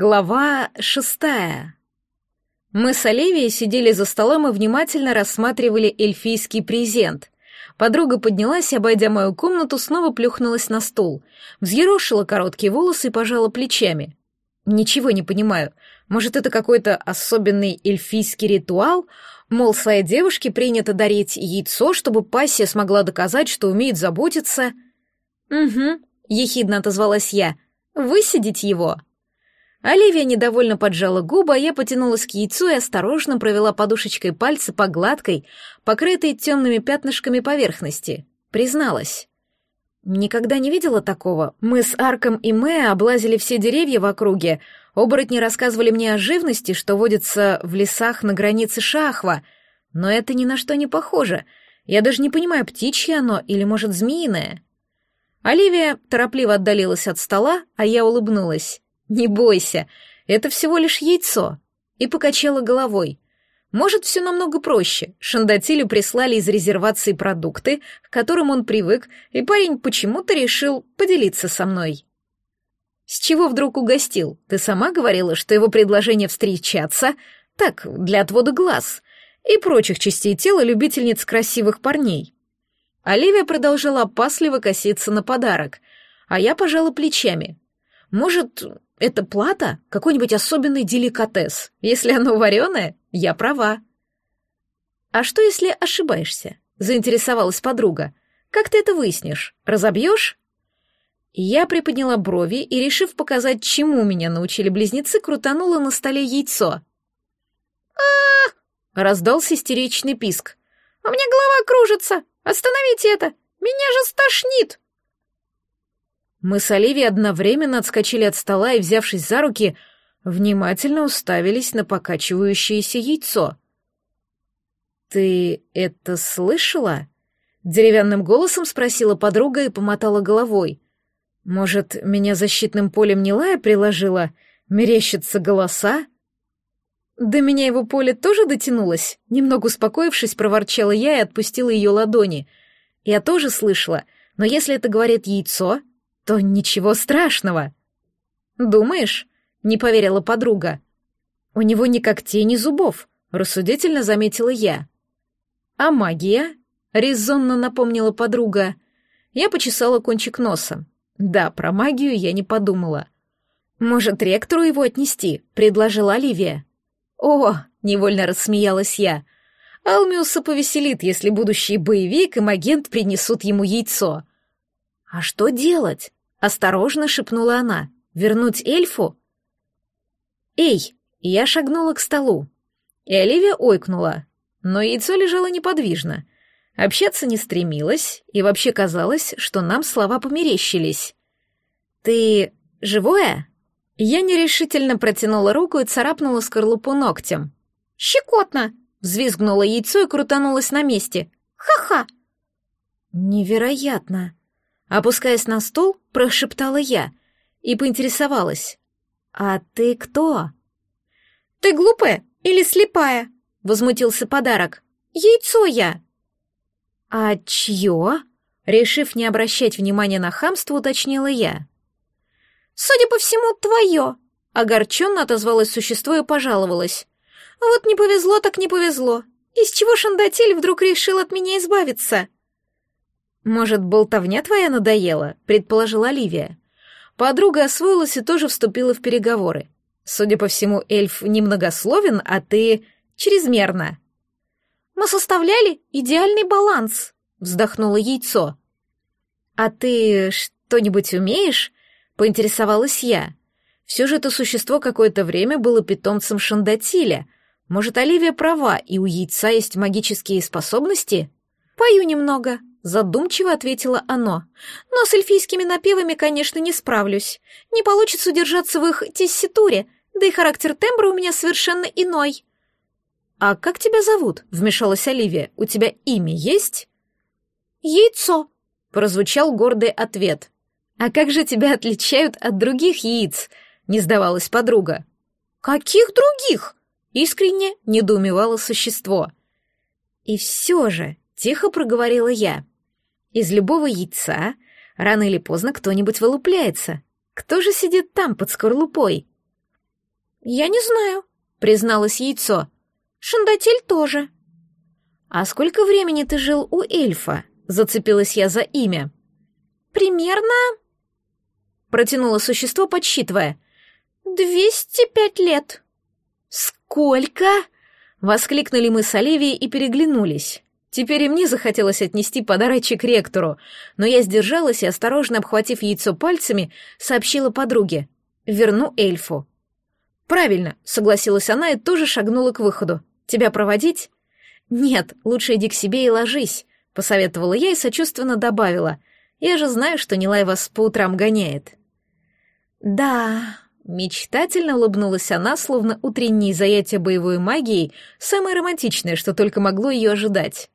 Глава шестая. Мы с Оливией сидели за столом и внимательно рассматривали эльфийский презент. Подруга поднялась обойдя мою комнату, снова плюхнулась на стул, взъерошила короткие волосы и пожала плечами. Ничего не понимаю. Может, это какой-то особенный эльфийский ритуал? Мол, своей девушке принято дарить яйцо, чтобы пассия смогла доказать, что умеет заботиться? «Угу», — ехидно отозвалась я. «Высидеть его?» Оливия недовольно поджала губы, а я потянулась к яйцу и осторожно провела подушечкой пальца по гладкой, покрытой темными пятнышками поверхности. Призналась. Никогда не видела такого. Мы с Арком и Мэя облазили все деревья в округе. Оборотни рассказывали мне о живности, что водится в лесах на границе Шахва. Но это ни на что не похоже. Я даже не понимаю, птичье оно или, может, змеиное. Оливия торопливо отдалилась от стола, а я улыбнулась. «Не бойся, это всего лишь яйцо», и покачала головой. «Может, все намного проще. Шандатилю прислали из резервации продукты, к которым он привык, и парень почему-то решил поделиться со мной». «С чего вдруг угостил? Ты сама говорила, что его предложение встречаться так, для отвода глаз и прочих частей тела любительниц красивых парней». Оливия продолжала опасливо коситься на подарок, а я пожала плечами. «Может, это плата? Какой-нибудь особенный деликатес. Если оно вареное, я права. А что, если ошибаешься? Заинтересовалась подруга. Как ты это выяснишь? Разобьешь? Я приподняла брови и, решив показать, чему меня научили близнецы, крутанула на столе яйцо. а раздался истеричный писк. «У меня голова кружится! Остановите это! Меня же стошнит!» Мы с Оливией одновременно отскочили от стола и, взявшись за руки, внимательно уставились на покачивающееся яйцо. «Ты это слышала?» — деревянным голосом спросила подруга и помотала головой. «Может, меня защитным полем Нилая приложила? Мерещатся голоса?» До меня его поле тоже дотянулось. Немного успокоившись, проворчала я и отпустила ее ладони. Я тоже слышала, но если это говорит яйцо, то ничего страшного. Думаешь? Не поверила подруга. У него ни когтей, ни зубов, рассудительно заметила я. А магия? Резонно напомнила подруга. Я почесала кончик носа. Да, про магию я не подумала. Может, ректору его отнести, предложила Оливия. О, невольно рассмеялась я. Алмиуса повеселит, если будущий боевик и агент принесут ему яйцо. А что делать? Осторожно шепнула она. «Вернуть эльфу?» «Эй!» Я шагнула к столу. И Оливия ойкнула, но яйцо лежало неподвижно. Общаться не стремилась, и вообще казалось, что нам слова померещились. «Ты живое?» Я нерешительно протянула руку и царапнула скорлупу ногтем. «Щекотно!» — взвизгнуло яйцо и крутанулось на месте. «Ха-ха!» «Невероятно!» Опускаясь на стул, прошептала я и поинтересовалась. «А ты кто?» «Ты глупая или слепая?» — возмутился подарок. «Яйцо я!» «А чье?» — решив не обращать внимания на хамство, уточнила я. «Судя по всему, твое!» — огорченно отозвалось существо и пожаловалось. «Вот не повезло, так не повезло. Из чего Шандатель вдруг решил от меня избавиться?» «Может, болтовня твоя надоела?» — предположила Оливия. Подруга освоилась и тоже вступила в переговоры. Судя по всему, эльф немногословен, а ты чрезмерно. «Мы составляли идеальный баланс», — вздохнуло яйцо. «А ты что-нибудь умеешь?» — поинтересовалась я. Все же это существо какое-то время было питомцем Шандатиля. Может, Оливия права, и у яйца есть магические способности? «Пою немного», Задумчиво ответило оно. Но с эльфийскими напевами, конечно, не справлюсь. Не получится удержаться в их тесситуре, да и характер тембра у меня совершенно иной. «А как тебя зовут?» — вмешалась Оливия. «У тебя имя есть?» «Яйцо», — прозвучал гордый ответ. «А как же тебя отличают от других яиц?» — не сдавалась подруга. «Каких других?» — искренне недоумевало существо. «И все же», — тихо проговорила я, из любого яйца рано или поздно кто-нибудь вылупляется. Кто же сидит там под скорлупой? «Я не знаю», — призналось яйцо. «Шандатель тоже». «А сколько времени ты жил у эльфа?» — зацепилась я за имя. «Примерно...» — протянуло существо, подсчитывая. «Двести пять лет». «Сколько?» — воскликнули мы с Оливией и переглянулись. Теперь и мне захотелось отнести подарочек ректору, но я сдержалась и, осторожно обхватив яйцо пальцами, сообщила подруге. «Верну эльфу». «Правильно», — согласилась она и тоже шагнула к выходу. «Тебя проводить?» «Нет, лучше иди к себе и ложись», — посоветовала я и сочувственно добавила. «Я же знаю, что Нилай вас по утрам гоняет». «Да», — мечтательно улыбнулась она, словно утренние занятия боевой магией, самое романтичное, что только могло ее ожидать.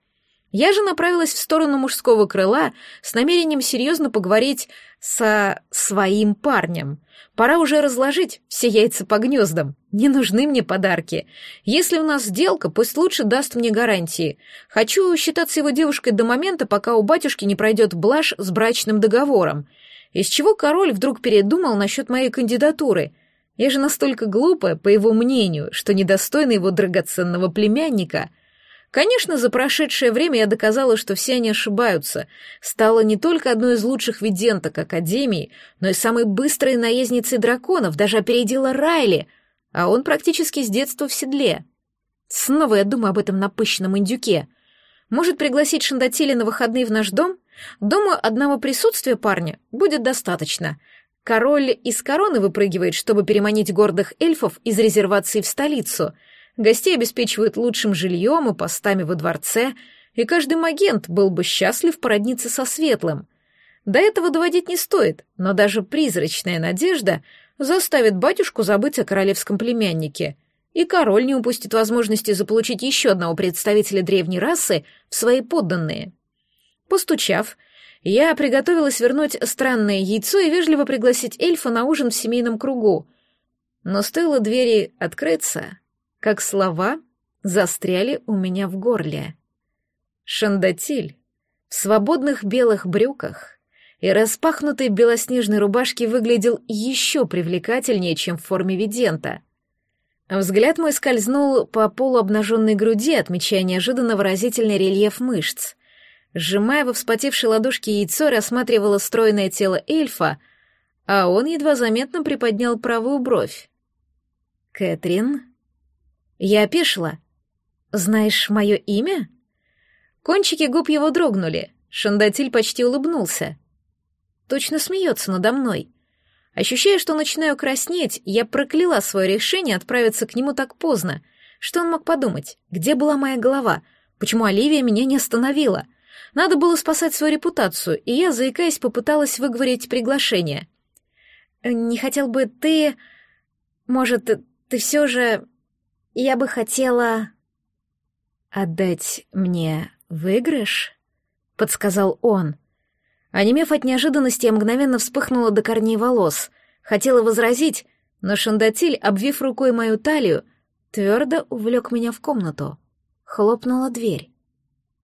Я же направилась в сторону мужского крыла с намерением серьезно поговорить со своим парнем. Пора уже разложить все яйца по гнездам. Не нужны мне подарки. Если у нас сделка, пусть лучше даст мне гарантии. Хочу считаться его девушкой до момента, пока у батюшки не пройдет блажь с брачным договором. Из чего король вдруг передумал насчет моей кандидатуры? Я же настолько глупая, по его мнению, что недостойна его драгоценного племянника — Конечно, за прошедшее время я доказала, что все они ошибаются. Стала не только одной из лучших виденток Академии, но и самой быстрой наездницей драконов, даже опередила Райли, а он практически с детства в седле. Снова я думаю об этом напыщенном индюке. Может пригласить Шандатили на выходные в наш дом? Думаю, одного присутствия парня будет достаточно. Король из короны выпрыгивает, чтобы переманить гордых эльфов из резервации в столицу — Гостей обеспечивают лучшим жильем и постами во дворце, и каждый магент был бы счастлив породниться со светлым. До этого доводить не стоит, но даже призрачная надежда заставит батюшку забыть о королевском племяннике, и король не упустит возможности заполучить еще одного представителя древней расы в свои подданные. Постучав, я приготовилась вернуть странное яйцо и вежливо пригласить эльфа на ужин в семейном кругу. Но стоило двери открыться, как слова застряли у меня в горле. Шандатиль в свободных белых брюках и распахнутой белоснежной рубашке выглядел еще привлекательнее, чем в форме видента. Взгляд мой скользнул по полуобнаженной груди, отмечая неожиданно выразительный рельеф мышц. Сжимая во вспотевшей ладошке яйцо, рассматривала стройное тело эльфа, а он едва заметно приподнял правую бровь. «Кэтрин?» Я опешила. «Знаешь мое имя?» Кончики губ его дрогнули. Шандатиль почти улыбнулся. Точно смеется надо мной. Ощущая, что начинаю краснеть, я прокляла свое решение отправиться к нему так поздно. Что он мог подумать? Где была моя голова? Почему Оливия меня не остановила? Надо было спасать свою репутацию, и я, заикаясь, попыталась выговорить приглашение. «Не хотел бы ты... Может, ты все же...» Я бы хотела... «Отдать мне выигрыш?» — подсказал он. Онемев от неожиданности, я мгновенно вспыхнула до корней волос. Хотела возразить, но Шандатиль, обвив рукой мою талию, твердо увлек меня в комнату. Хлопнула дверь.